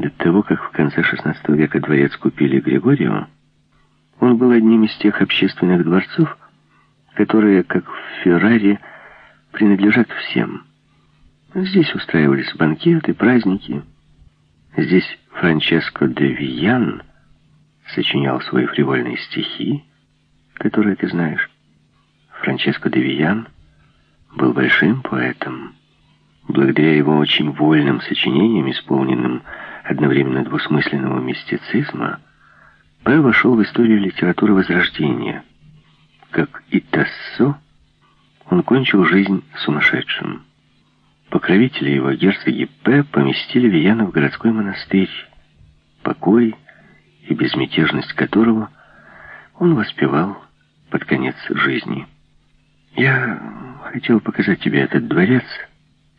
До того, как в конце XVI века дворец купили Григорию, он был одним из тех общественных дворцов, которые, как в Феррари, принадлежат всем. Здесь устраивались банкеты, праздники. Здесь Франческо де Виян сочинял свои фривольные стихи, которые ты знаешь. Франческо де Виян был большим поэтом. Благодаря его очень вольным сочинениям, исполненным одновременно двусмысленного мистицизма, П. вошел в историю литературы Возрождения. Как и Тассо, он кончил жизнь сумасшедшим. Покровители его, герцоги П., поместили Вияна в городской монастырь, покой и безмятежность которого он воспевал под конец жизни. «Я хотел показать тебе этот дворец», —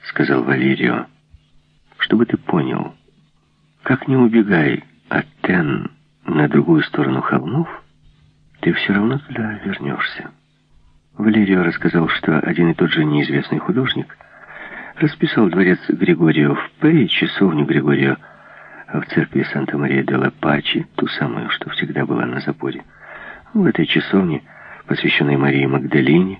сказал Валерио, — «чтобы ты понял, как не убегай от Тен на другую сторону холмов, ты все равно туда вернешься». Валерио рассказал, что один и тот же неизвестный художник расписал дворец Григорио в П и часовню Григорио в церкви Санта-Мария-де-Ла-Пачи, ту самую, что всегда была на запоре. В этой часовне, посвященной Марии Магдалине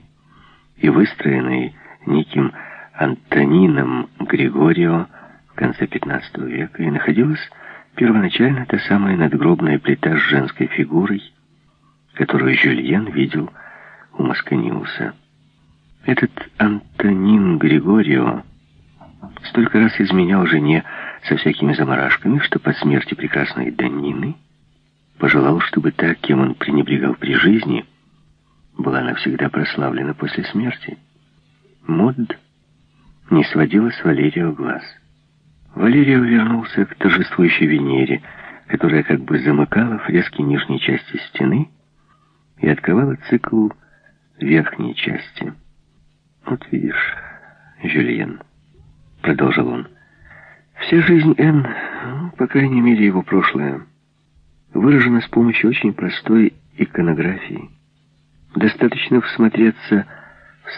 и выстроенной неким Антонином Григорио в конце XV века, и находилась первоначально та самая надгробная плита с женской фигурой, которую Жюльен видел у Масканиуса. Этот Антонин Григорио столько раз изменял жене со всякими заморашками, что по смерти прекрасной Данины пожелал, чтобы та, кем он пренебрегал при жизни, была навсегда прославлена после смерти. Мод не сводила с Валерио глаз. Валерио вернулся к торжествующей Венере, которая как бы замыкала фрески нижней части стены и открывала цикл верхней части. «Вот видишь, Жюльен», — продолжил он, — «вся жизнь Энн, ну, по крайней мере его прошлое, выражена с помощью очень простой иконографии. Достаточно всмотреться в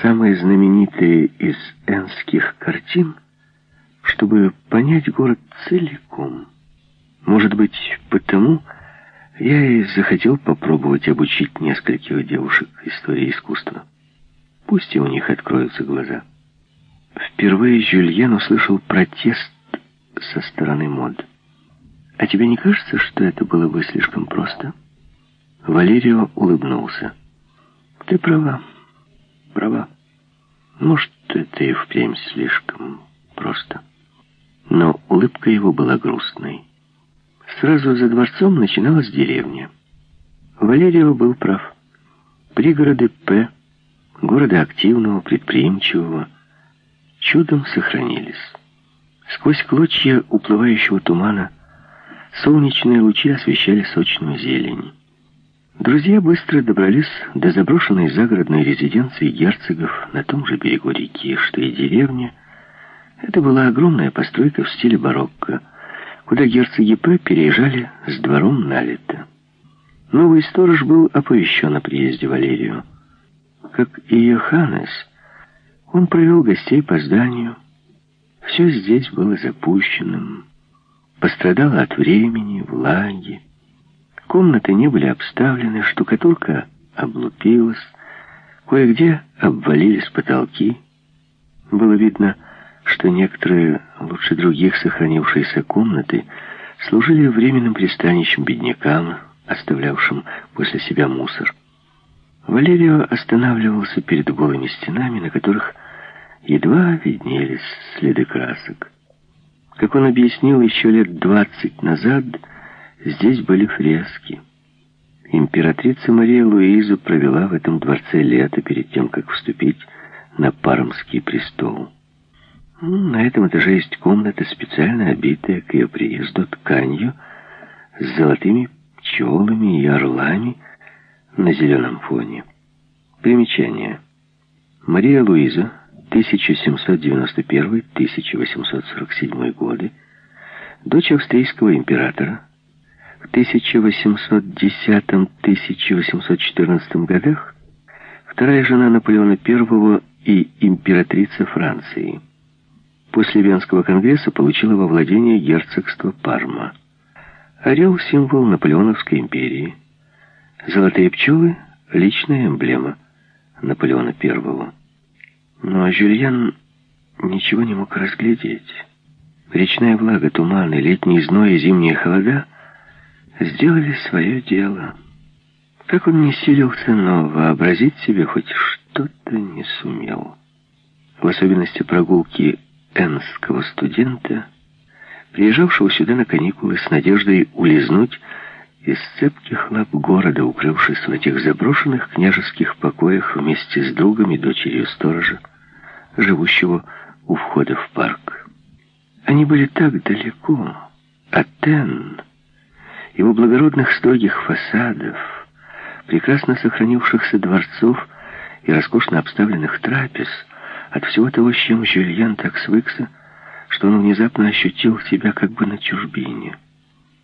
самые знаменитые из энских картин, чтобы понять город целиком. Может быть, потому я и захотел попробовать обучить нескольких девушек истории искусства. Пусть и у них откроются глаза. Впервые Жюльен услышал протест со стороны мод. «А тебе не кажется, что это было бы слишком просто?» Валерио улыбнулся. «Ты права, права. Может, это и впрямь слишком просто». Но улыбка его была грустной. Сразу за дворцом начиналась деревня. Валерио был прав. Пригороды П, города активного, предприимчивого, чудом сохранились. Сквозь клочья уплывающего тумана солнечные лучи освещали сочную зелень. Друзья быстро добрались до заброшенной загородной резиденции герцогов на том же берегу реки, что и деревня. Это была огромная постройка в стиле барокко, куда герцоги П. переезжали с двором на лето. Новый сторож был оповещен о приезде Валерию. Как и Йоханнес, он провел гостей по зданию. Все здесь было запущенным, пострадало от времени, влаги. Комнаты не были обставлены, штукатурка облупилась, кое-где обвалились потолки. Было видно, что некоторые, лучше других сохранившиеся комнаты, служили временным пристанищем беднякам, оставлявшим после себя мусор. Валерио останавливался перед голыми стенами, на которых едва виднелись следы красок. Как он объяснил еще лет двадцать назад, здесь были фрески. Императрица Мария Луиза провела в этом дворце лето перед тем, как вступить на Пармский престол. На этом этаже есть комната, специально обитая к ее приезду тканью с золотыми пчелами и орлами на зеленом фоне. Примечание. Мария Луиза, 1791-1847 годы, дочь австрийского императора, 1810-1814 годах вторая жена Наполеона I и императрица Франции. после Венского конгресса получила во владение герцогство Парма. Орел — символ Наполеоновской империи. Золотые пчелы — личная эмблема Наполеона I. Но Жюльен ничего не мог разглядеть. Речная влага, туманы, летний зной и зимние холода сделали свое дело. Как он не силился, но вообразить себе хоть что-то не сумел. В особенности прогулки энского студента, приезжавшего сюда на каникулы с надеждой улизнуть из цепких лап города, укрывшись в этих заброшенных княжеских покоях вместе с другом и дочерью сторожа, живущего у входа в парк. Они были так далеко от Тен, его благородных строгих фасадов, прекрасно сохранившихся дворцов и роскошно обставленных трапез, от всего того, с чем Жюльен так свыкся, что он внезапно ощутил себя как бы на чужбине.